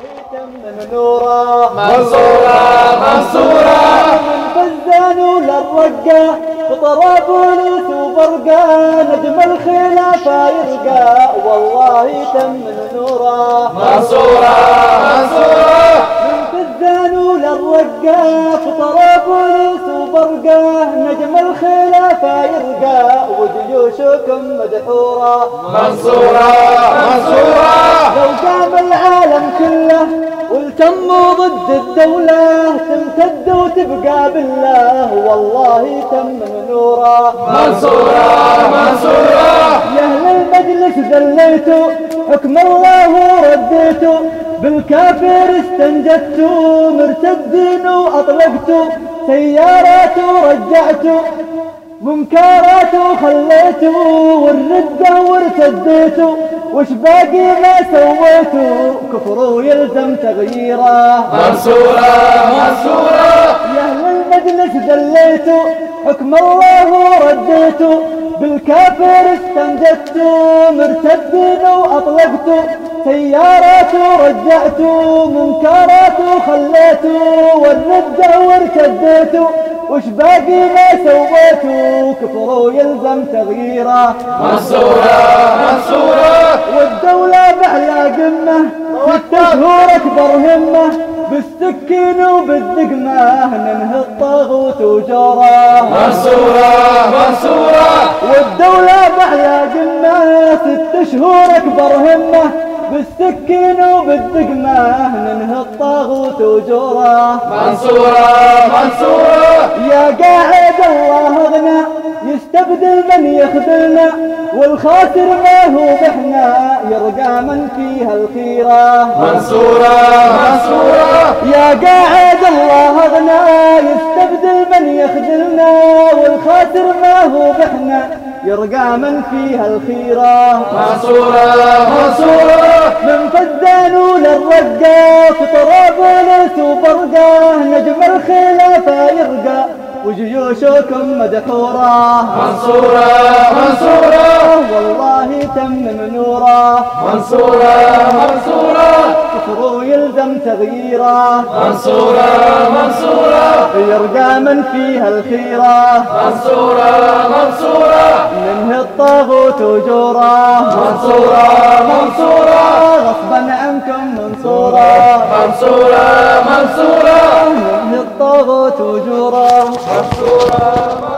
من نورا منصورة. منصورة من فزان للرقة بطرابلس وبرقة نجم الخلافة يرقى. والله تم من نورا منصورة منصورة. من فزان للرقة بطرابلس وبرقة نجم الخلافة يرقى. وجيوشكم مدحورة. منصورة منصورة. قام العالم كله والتموا ضد الدولة تمتد وتبقى بالله. والله تم نوره منصورة منصورة. يا أهل المجلس ذليتوا حكم الله ورديتوا بالكافر استنجدتوا مرتدين وأطلقتوا. سيارات ورجعتوا. منكرات وخليتوا والردة وارتديتوا وش باقي ما سويتوا كفر ويلزم تغييره. منصورة منصورة. يا أهل المجلس دليتوا حكم الله ورديتوا بالكافر استنجدتوا مرتدين وأطلقتوا سيارات ورجعتوا منكرات وخليتوا والردة وارتديتوا وش باقي ما سويتوا كفر ويلزم تغييره. منصورة منصورة. والدولة بأعلى قمة ست شهور أكبر همة. بالسكين وبالدقمة ننهي الطاغوت وجوره منصورة منصورة. والدولة بأعلى قمة ست شهور أكبر همة. بالسكين وبالدقمة ننهي الطاغوت وجوره. منصورة منصورة. يا قاعد الله اغنى يستبدل من يخذلنا والخاسر ما هو بحنا يرقى من فيها الخيرة. منصورة منصورة. يا قاعد الله اغنى يستبدل من يخذلنا والخاسر ما هو بحنا يرقى من فيها الخيرة. منصورة منصورة. من فدان للرقة في طرابلس وبرقة نجم الخلافة يرقى وجيوشكم مدحورة. منصورة منصورة. والله تم من نوره منصورة منصورة. كفر ويلزم تغييره منصورة منصورة. يرقى من فيها الخيرة. منصورة منصورة. الطاغوت وجوره منصورة منصورة غصبا عنكم منصورة منصورة ننهي الطاغوت وجوره منصورة